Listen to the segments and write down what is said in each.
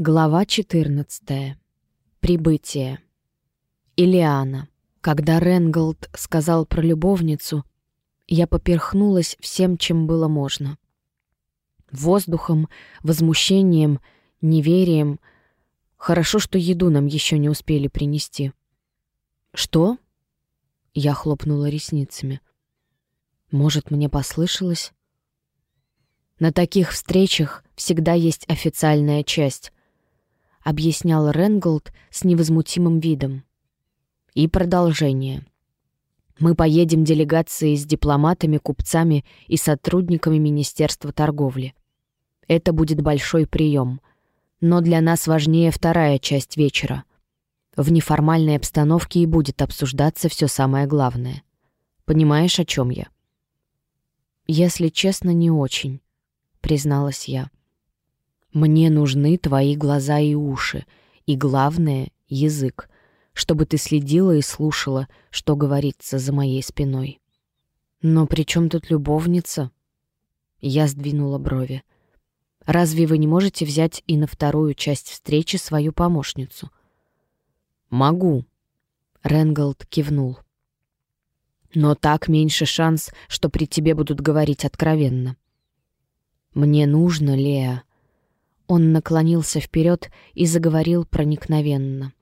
Глава 14. Прибытие. Илиана. Когда Ренголд сказал про любовницу, я поперхнулась всем, чем было можно. Воздухом, возмущением, неверием. Хорошо, что еду нам еще не успели принести. «Что?» Я хлопнула ресницами. «Может, мне послышалось?» На таких встречах всегда есть официальная часть, объяснял Ренголд с невозмутимым видом. И продолжение. Мы поедем делегацией с дипломатами, купцами и сотрудниками Министерства торговли. Это будет большой прием. Но для нас важнее вторая часть вечера. В неформальной обстановке и будет обсуждаться все самое главное. Понимаешь, о чем я? Если честно, не очень, призналась я. Мне нужны твои глаза и уши, и, главное, язык, чтобы ты следила и слушала, что говорится за моей спиной. Но при чем тут любовница? Я сдвинула брови. Разве вы не можете взять и на вторую часть встречи свою помощницу? Могу. Ренголд кивнул. Но так меньше шанс, что при тебе будут говорить откровенно. Мне нужно, Леа, он наклонился вперед и заговорил проникновенно.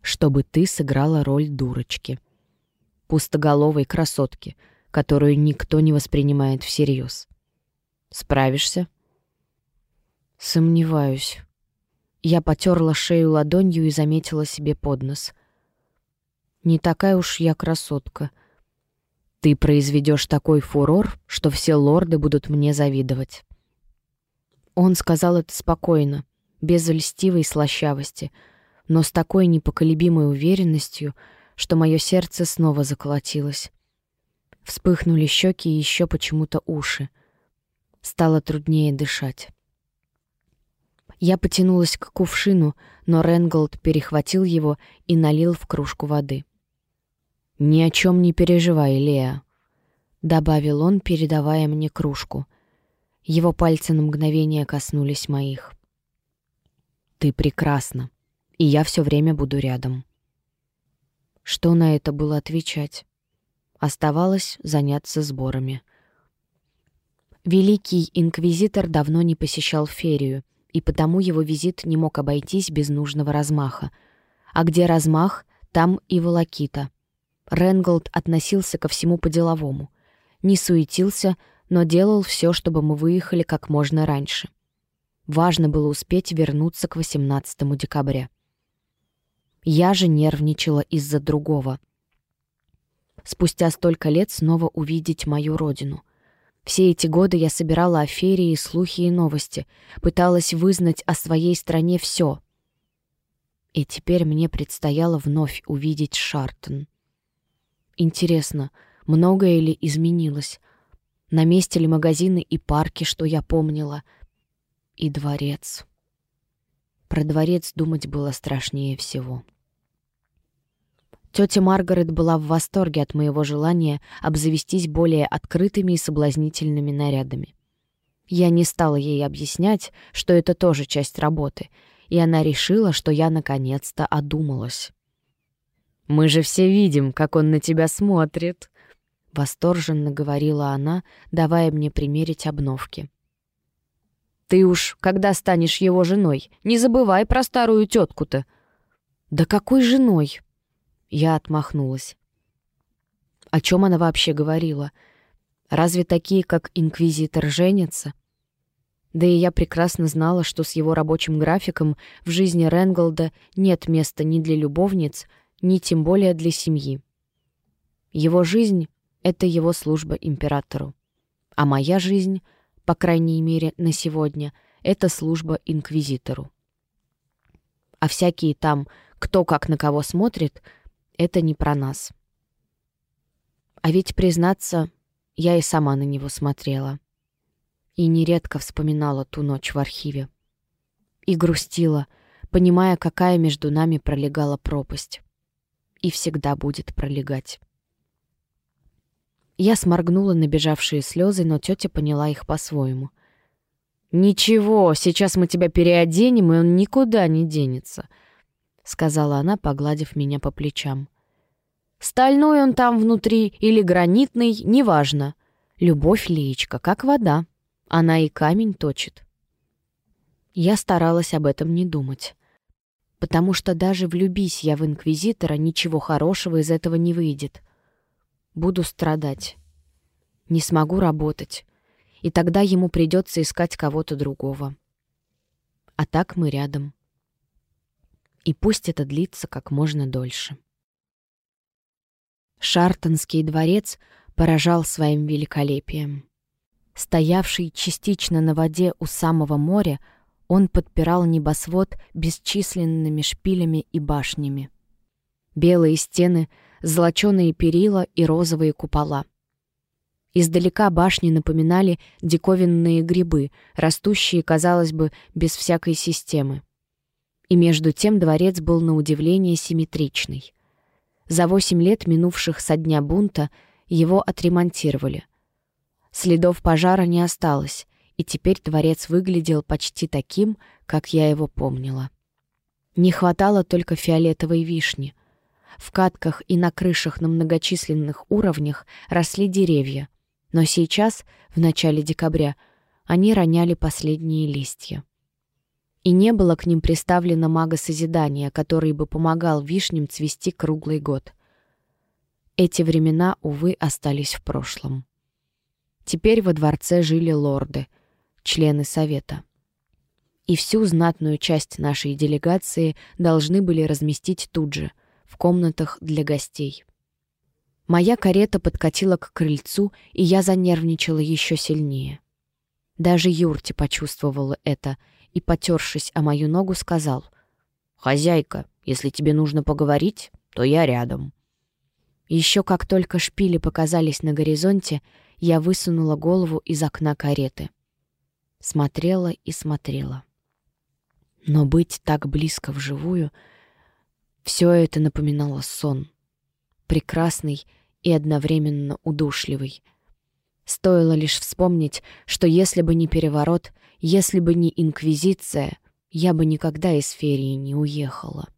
«Чтобы ты сыграла роль дурочки. Пустоголовой красотки, которую никто не воспринимает всерьез. Справишься?» «Сомневаюсь». Я потерла шею ладонью и заметила себе под нос. «Не такая уж я красотка. Ты произведешь такой фурор, что все лорды будут мне завидовать». Он сказал это спокойно, без льстивой слащавости, но с такой непоколебимой уверенностью, что мое сердце снова заколотилось. Вспыхнули щеки и еще почему-то уши. Стало труднее дышать. Я потянулась к кувшину, но Ренголд перехватил его и налил в кружку воды. «Ни о чем не переживай, Леа», — добавил он, передавая мне кружку — его пальцы на мгновение коснулись моих. «Ты прекрасна, и я все время буду рядом». Что на это было отвечать? Оставалось заняться сборами. Великий инквизитор давно не посещал ферию, и потому его визит не мог обойтись без нужного размаха. А где размах, там и волокита. Ренголд относился ко всему по-деловому. Не суетился, но делал все, чтобы мы выехали как можно раньше. Важно было успеть вернуться к 18 декабря. Я же нервничала из-за другого. Спустя столько лет снова увидеть мою родину. Все эти годы я собирала аферии, слухи и новости, пыталась вызнать о своей стране все. И теперь мне предстояло вновь увидеть Шартон. Интересно, многое ли изменилось? На месте ли магазины и парки, что я помнила? И дворец. Про дворец думать было страшнее всего. Тетя Маргарет была в восторге от моего желания обзавестись более открытыми и соблазнительными нарядами. Я не стала ей объяснять, что это тоже часть работы, и она решила, что я наконец-то одумалась. «Мы же все видим, как он на тебя смотрит», Восторженно говорила она, давая мне примерить обновки. «Ты уж, когда станешь его женой, не забывай про старую тетку-то». «Да какой женой?» Я отмахнулась. О чем она вообще говорила? Разве такие, как инквизитор, женятся? Да и я прекрасно знала, что с его рабочим графиком в жизни Ренголда нет места ни для любовниц, ни тем более для семьи. Его жизнь это его служба императору. А моя жизнь, по крайней мере, на сегодня, это служба инквизитору. А всякие там, кто как на кого смотрит, это не про нас. А ведь, признаться, я и сама на него смотрела. И нередко вспоминала ту ночь в архиве. И грустила, понимая, какая между нами пролегала пропасть. И всегда будет пролегать. Я сморгнула набежавшие слезы, но тетя поняла их по-своему. «Ничего, сейчас мы тебя переоденем, и он никуда не денется», — сказала она, погладив меня по плечам. «Стальной он там внутри или гранитный, неважно. Любовь, Леечка, как вода. Она и камень точит». Я старалась об этом не думать. Потому что даже влюбись я в Инквизитора, ничего хорошего из этого не выйдет. Буду страдать. Не смогу работать. И тогда ему придется искать кого-то другого. А так мы рядом. И пусть это длится как можно дольше. Шартонский дворец поражал своим великолепием. Стоявший частично на воде у самого моря, он подпирал небосвод бесчисленными шпилями и башнями. Белые стены, золоченые перила и розовые купола. Издалека башни напоминали диковинные грибы, растущие, казалось бы, без всякой системы. И между тем дворец был на удивление симметричный. За восемь лет, минувших со дня бунта, его отремонтировали. Следов пожара не осталось, и теперь дворец выглядел почти таким, как я его помнила. Не хватало только фиолетовой вишни. В катках и на крышах на многочисленных уровнях росли деревья, но сейчас, в начале декабря, они роняли последние листья. И не было к ним приставлено мага созидания, который бы помогал вишням цвести круглый год. Эти времена, увы, остались в прошлом. Теперь во дворце жили лорды — члены Совета. И всю знатную часть нашей делегации должны были разместить тут же, в комнатах для гостей. Моя карета подкатила к крыльцу, и я занервничала еще сильнее. Даже Юрти почувствовал это и, потершись о мою ногу, сказал, «Хозяйка, если тебе нужно поговорить, то я рядом». Еще как только шпили показались на горизонте, я высунула голову из окна кареты смотрела и смотрела. Но быть так близко вживую — все это напоминало сон. Прекрасный и одновременно удушливый. Стоило лишь вспомнить, что если бы не переворот, если бы не инквизиция, я бы никогда из Ферии не уехала.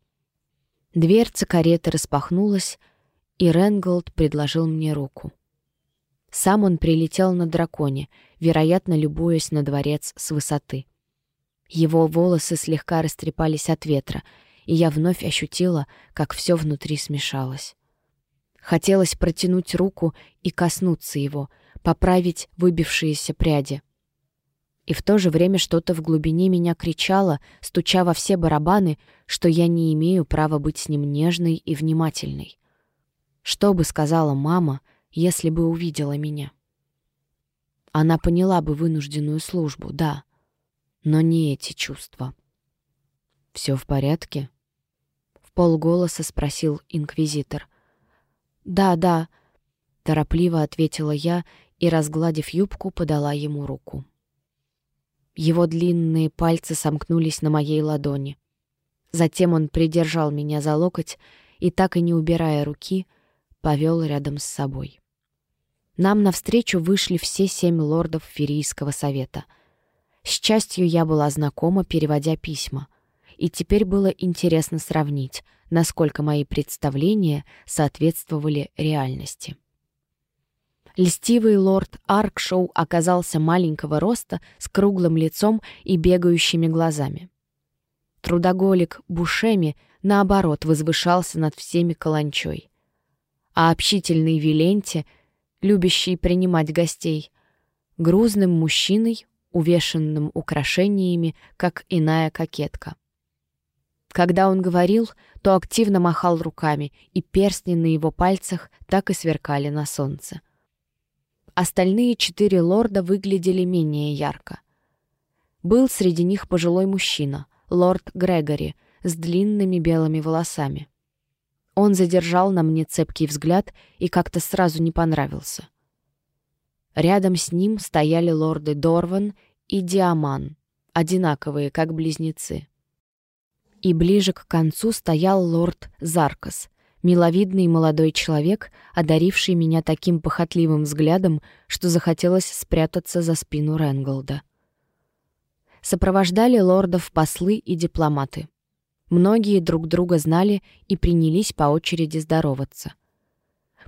Дверца кареты распахнулась, и Ренголд предложил мне руку. Сам он прилетел на драконе, вероятно, любуясь на дворец с высоты. Его волосы слегка растрепались от ветра, и я вновь ощутила, как все внутри смешалось. Хотелось протянуть руку и коснуться его, поправить выбившиеся пряди. И в то же время что-то в глубине меня кричало, стуча во все барабаны, что я не имею права быть с ним нежной и внимательной. Что бы сказала мама — если бы увидела меня. Она поняла бы вынужденную службу, да, но не эти чувства. «Все в порядке?» — полголоса спросил инквизитор. «Да, да», — торопливо ответила я и, разгладив юбку, подала ему руку. Его длинные пальцы сомкнулись на моей ладони. Затем он придержал меня за локоть и, так и не убирая руки, — повел рядом с собой. Нам навстречу вышли все семь лордов Ферийского совета. С частью я была знакома, переводя письма, и теперь было интересно сравнить, насколько мои представления соответствовали реальности. Льстивый лорд Аркшоу оказался маленького роста, с круглым лицом и бегающими глазами. Трудоголик Бушеми, наоборот, возвышался над всеми каланчой а общительный Виленте, любящий принимать гостей, грузным мужчиной, увешанным украшениями, как иная кокетка. Когда он говорил, то активно махал руками, и перстни на его пальцах так и сверкали на солнце. Остальные четыре лорда выглядели менее ярко. Был среди них пожилой мужчина, лорд Грегори, с длинными белыми волосами. Он задержал на мне цепкий взгляд и как-то сразу не понравился. Рядом с ним стояли лорды Дорван и Диаман, одинаковые, как близнецы. И ближе к концу стоял лорд Заркас, миловидный молодой человек, одаривший меня таким похотливым взглядом, что захотелось спрятаться за спину Ренголда. Сопровождали лордов послы и дипломаты. Многие друг друга знали и принялись по очереди здороваться.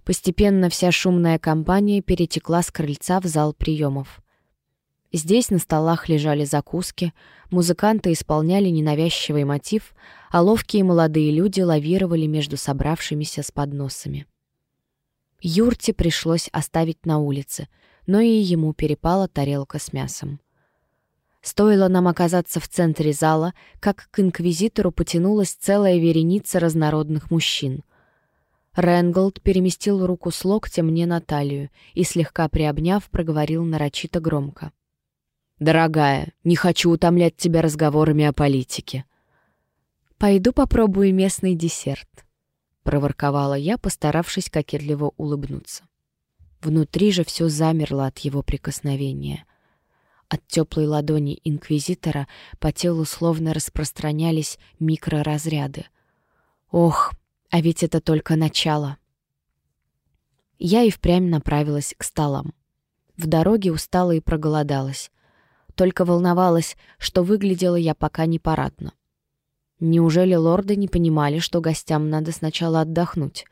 Постепенно вся шумная компания перетекла с крыльца в зал приемов. Здесь на столах лежали закуски, музыканты исполняли ненавязчивый мотив, а ловкие молодые люди лавировали между собравшимися с подносами. Юрте пришлось оставить на улице, но и ему перепала тарелка с мясом. Стоило нам оказаться в центре зала, как к инквизитору потянулась целая вереница разнородных мужчин. Ренголд переместил руку с локтя мне на талию и, слегка приобняв, проговорил нарочито громко. «Дорогая, не хочу утомлять тебя разговорами о политике». «Пойду попробую местный десерт», — проворковала я, постаравшись кокетливо улыбнуться. Внутри же все замерло от его прикосновения. От теплой ладони инквизитора по телу словно распространялись микроразряды. Ох, а ведь это только начало. Я и впрямь направилась к столам. В дороге устала и проголодалась. Только волновалась, что выглядела я пока не парадно. Неужели лорды не понимали, что гостям надо сначала отдохнуть?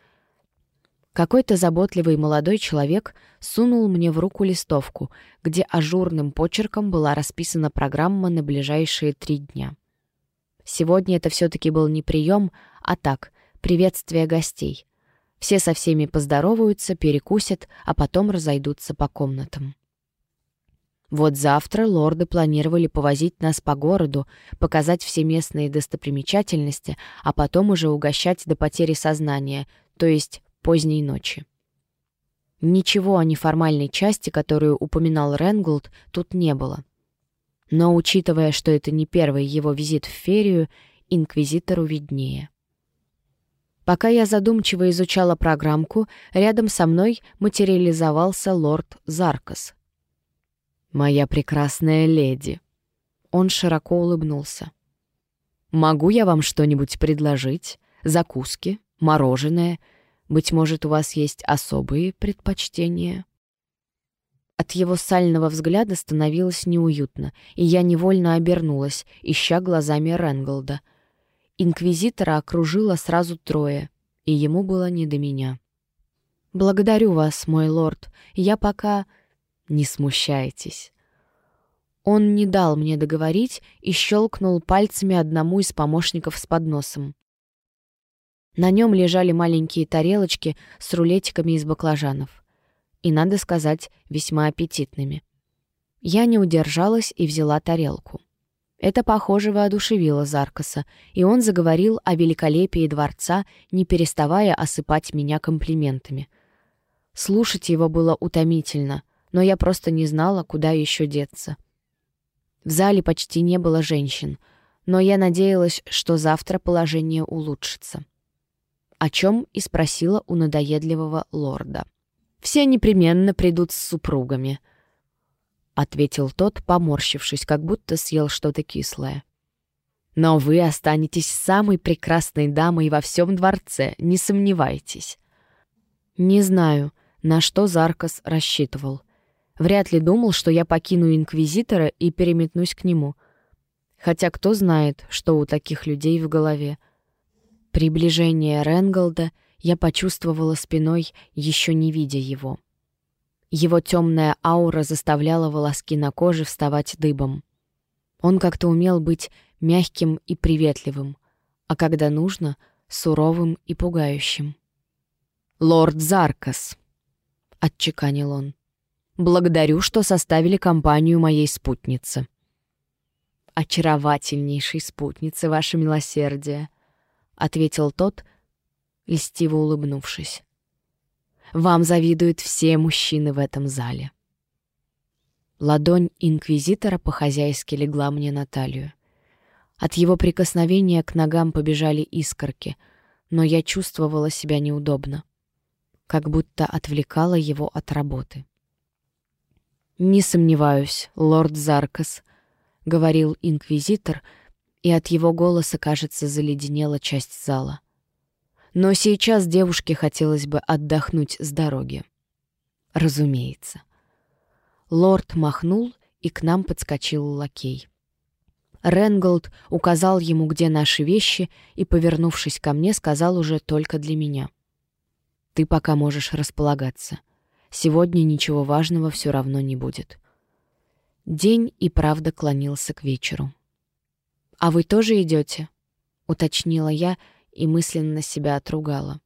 Какой-то заботливый молодой человек сунул мне в руку листовку, где ажурным почерком была расписана программа на ближайшие три дня. Сегодня это все-таки был не прием, а так, приветствие гостей. Все со всеми поздороваются, перекусят, а потом разойдутся по комнатам. Вот завтра лорды планировали повозить нас по городу, показать все местные достопримечательности, а потом уже угощать до потери сознания, то есть поздней ночи. Ничего о неформальной части, которую упоминал Ренголд, тут не было. Но, учитывая, что это не первый его визит в Ферию, инквизитору виднее. Пока я задумчиво изучала программку, рядом со мной материализовался лорд Заркас. «Моя прекрасная леди!» Он широко улыбнулся. «Могу я вам что-нибудь предложить? Закуски? Мороженое?» Быть может, у вас есть особые предпочтения?» От его сального взгляда становилось неуютно, и я невольно обернулась, ища глазами Ренголда. Инквизитора окружило сразу трое, и ему было не до меня. «Благодарю вас, мой лорд. Я пока...» «Не смущайтесь». Он не дал мне договорить и щелкнул пальцами одному из помощников с подносом. На нем лежали маленькие тарелочки с рулетиками из баклажанов. И, надо сказать, весьма аппетитными. Я не удержалась и взяла тарелку. Это, похоже, воодушевило Заркаса, и он заговорил о великолепии дворца, не переставая осыпать меня комплиментами. Слушать его было утомительно, но я просто не знала, куда еще деться. В зале почти не было женщин, но я надеялась, что завтра положение улучшится о чем и спросила у надоедливого лорда. «Все непременно придут с супругами», — ответил тот, поморщившись, как будто съел что-то кислое. «Но вы останетесь самой прекрасной дамой во всем дворце, не сомневайтесь». Не знаю, на что Заркас рассчитывал. Вряд ли думал, что я покину Инквизитора и переметнусь к нему. Хотя кто знает, что у таких людей в голове — Приближение Ренголда я почувствовала спиной, еще не видя его. Его темная аура заставляла волоски на коже вставать дыбом. Он как-то умел быть мягким и приветливым, а когда нужно — суровым и пугающим. «Лорд Заркас», — отчеканил он, — «благодарю, что составили компанию моей спутницы». «Очаровательнейшей спутницы, ваше милосердие», ответил тот, льстиво улыбнувшись. «Вам завидуют все мужчины в этом зале». Ладонь инквизитора по-хозяйски легла мне на талию. От его прикосновения к ногам побежали искорки, но я чувствовала себя неудобно, как будто отвлекала его от работы. «Не сомневаюсь, лорд Заркас», — говорил инквизитор, и от его голоса, кажется, заледенела часть зала. Но сейчас девушке хотелось бы отдохнуть с дороги. Разумеется. Лорд махнул, и к нам подскочил лакей. Ренголд указал ему, где наши вещи, и, повернувшись ко мне, сказал уже только для меня. «Ты пока можешь располагаться. Сегодня ничего важного все равно не будет». День и правда клонился к вечеру. «А вы тоже идете? уточнила я и мысленно себя отругала.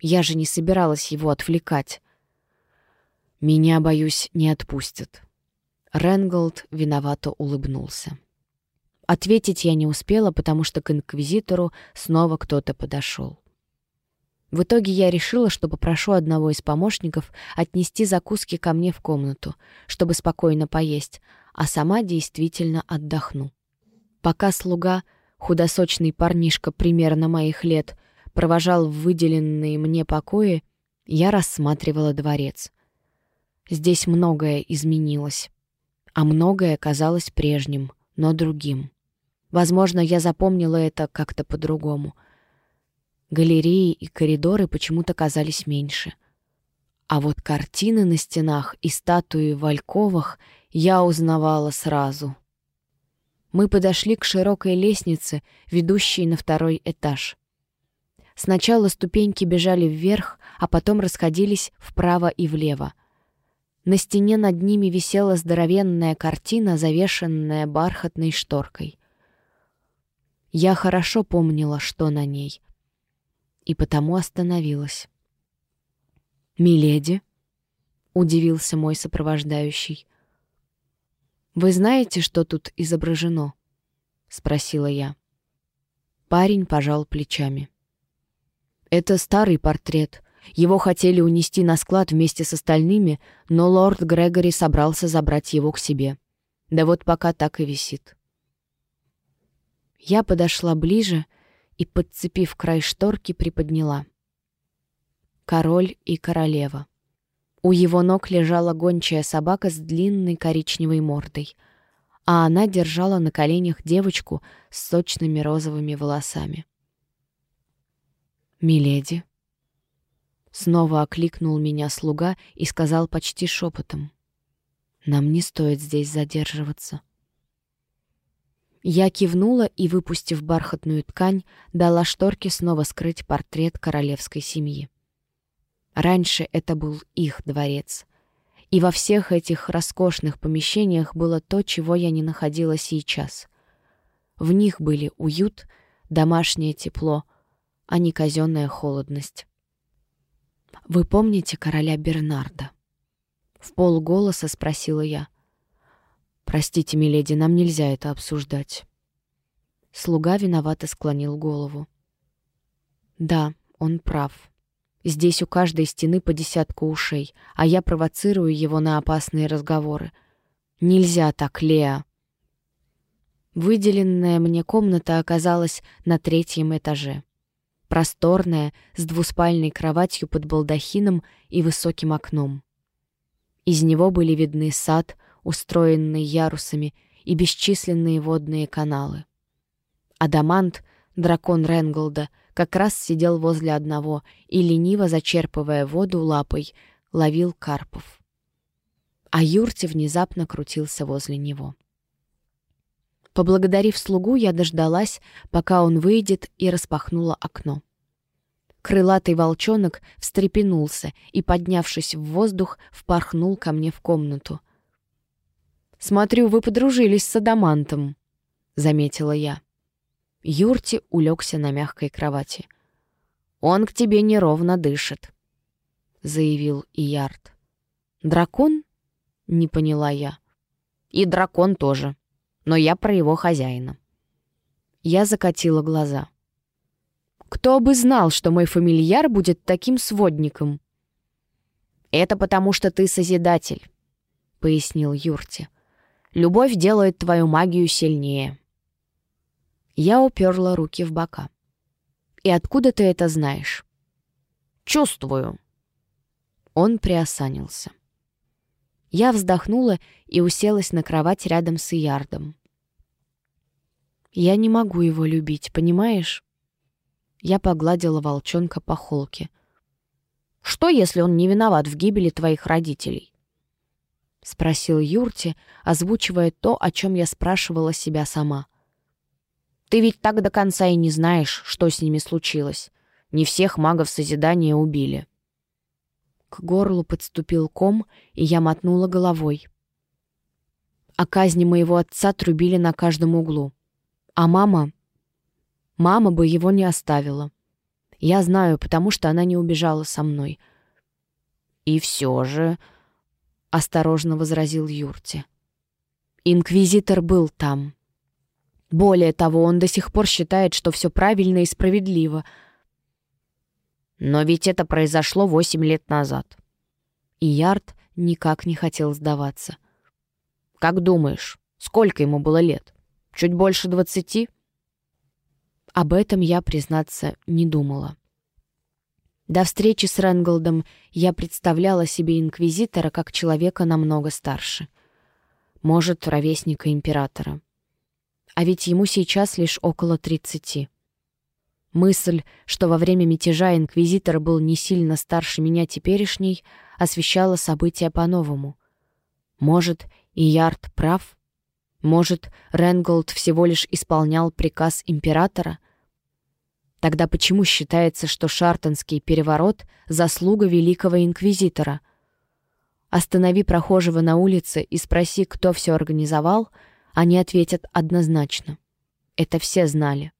Я же не собиралась его отвлекать. «Меня, боюсь, не отпустят». Ренголд виновато улыбнулся. Ответить я не успела, потому что к инквизитору снова кто-то подошел. В итоге я решила, что попрошу одного из помощников отнести закуски ко мне в комнату, чтобы спокойно поесть, а сама действительно отдохну. Пока слуга, худосочный парнишка примерно моих лет, провожал в выделенные мне покои, я рассматривала дворец. Здесь многое изменилось, а многое казалось прежним, но другим. Возможно, я запомнила это как-то по-другому. Галереи и коридоры почему-то казались меньше. А вот картины на стенах и статуи в альковах я узнавала сразу. Мы подошли к широкой лестнице, ведущей на второй этаж. Сначала ступеньки бежали вверх, а потом расходились вправо и влево. На стене над ними висела здоровенная картина, завешенная бархатной шторкой. Я хорошо помнила, что на ней, и потому остановилась. «Миледи?» — удивился мой сопровождающий. «Вы знаете, что тут изображено?» — спросила я. Парень пожал плечами. «Это старый портрет. Его хотели унести на склад вместе с остальными, но лорд Грегори собрался забрать его к себе. Да вот пока так и висит». Я подошла ближе и, подцепив край шторки, приподняла. Король и королева. У его ног лежала гончая собака с длинной коричневой мордой, а она держала на коленях девочку с сочными розовыми волосами. «Миледи», Снова окликнул меня слуга и сказал почти шепотом. «Нам не стоит здесь задерживаться». Я кивнула и, выпустив бархатную ткань, дала шторке снова скрыть портрет королевской семьи. Раньше это был их дворец. И во всех этих роскошных помещениях было то, чего я не находила сейчас. В них были уют, домашнее тепло, а не казенная холодность. «Вы помните короля Бернарда?» В полголоса спросила я. «Простите, миледи, нам нельзя это обсуждать». Слуга виновато склонил голову. «Да, он прав. Здесь у каждой стены по десятку ушей, а я провоцирую его на опасные разговоры. Нельзя так, Леа!» Выделенная мне комната оказалась на третьем этаже. Просторная, с двуспальной кроватью под балдахином и высоким окном. Из него были видны сад, устроенный ярусами, и бесчисленные водные каналы. Адамант, дракон Ренголда, как раз сидел возле одного и, лениво зачерпывая воду лапой, ловил карпов. А Юрти внезапно крутился возле него. Поблагодарив слугу, я дождалась, пока он выйдет, и распахнула окно. Крылатый волчонок встрепенулся и, поднявшись в воздух, впорхнул ко мне в комнату — «Смотрю, вы подружились с Адамантом», — заметила я. Юрти улегся на мягкой кровати. «Он к тебе неровно дышит», — заявил Иярд. «Дракон?» — не поняла я. «И дракон тоже, но я про его хозяина». Я закатила глаза. «Кто бы знал, что мой фамильяр будет таким сводником?» «Это потому, что ты Созидатель», — пояснил Юрти. Любовь делает твою магию сильнее». Я уперла руки в бока. «И откуда ты это знаешь?» «Чувствую». Он приосанился. Я вздохнула и уселась на кровать рядом с Иярдом. «Я не могу его любить, понимаешь?» Я погладила волчонка по холке. «Что, если он не виноват в гибели твоих родителей?» — спросил Юрти, озвучивая то, о чем я спрашивала себя сама. Ты ведь так до конца и не знаешь, что с ними случилось. Не всех магов Созидания убили». К горлу подступил ком, и я мотнула головой. О казни моего отца трубили на каждом углу. А мама... Мама бы его не оставила. Я знаю, потому что она не убежала со мной. «И все же...» — осторожно возразил Юрти. «Инквизитор был там. Более того, он до сих пор считает, что все правильно и справедливо — но ведь это произошло восемь лет назад. И Ярд никак не хотел сдаваться. «Как думаешь, сколько ему было лет? Чуть больше двадцати?» Об этом я, признаться, не думала. До встречи с Ренголдом я представляла себе инквизитора как человека намного старше. Может, ровесника императора. А ведь ему сейчас лишь около тридцати. Мысль, что во время мятежа инквизитор был не сильно старше меня теперешней, освещала события по-новому. Может, и Ярд прав? Может, Ренголд всего лишь исполнял приказ императора? Тогда почему считается, что Шартонский переворот — заслуга великого инквизитора? Останови прохожего на улице и спроси, кто все организовал, они ответят однозначно. Это все знали.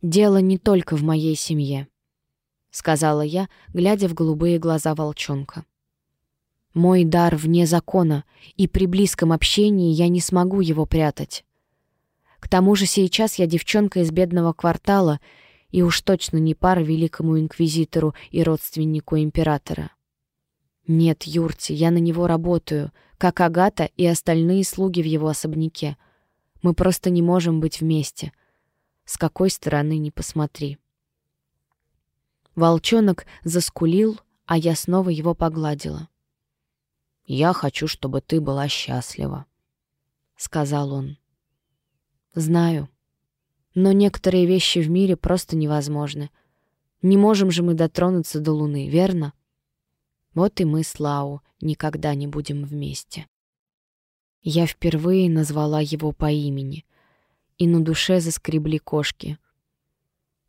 «Дело не только в моей семье», — сказала я, глядя в голубые глаза волчонка. «Мой дар вне закона, и при близком общении я не смогу его прятать. К тому же сейчас я девчонка из бедного квартала и уж точно не пара великому инквизитору и родственнику императора. Нет, Юрти, я на него работаю, как Агата и остальные слуги в его особняке. Мы просто не можем быть вместе» с какой стороны ни посмотри. Волчонок заскулил, а я снова его погладила. «Я хочу, чтобы ты была счастлива», — сказал он. «Знаю. Но некоторые вещи в мире просто невозможны. Не можем же мы дотронуться до Луны, верно? Вот и мы с Лау никогда не будем вместе». Я впервые назвала его по имени — и на душе заскребли кошки.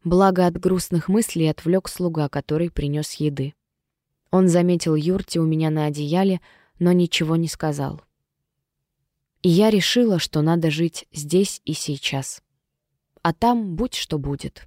Благо от грустных мыслей отвлек слуга, который принес еды. Он заметил юрти у меня на одеяле, но ничего не сказал. И я решила, что надо жить здесь и сейчас. А там будь что будет.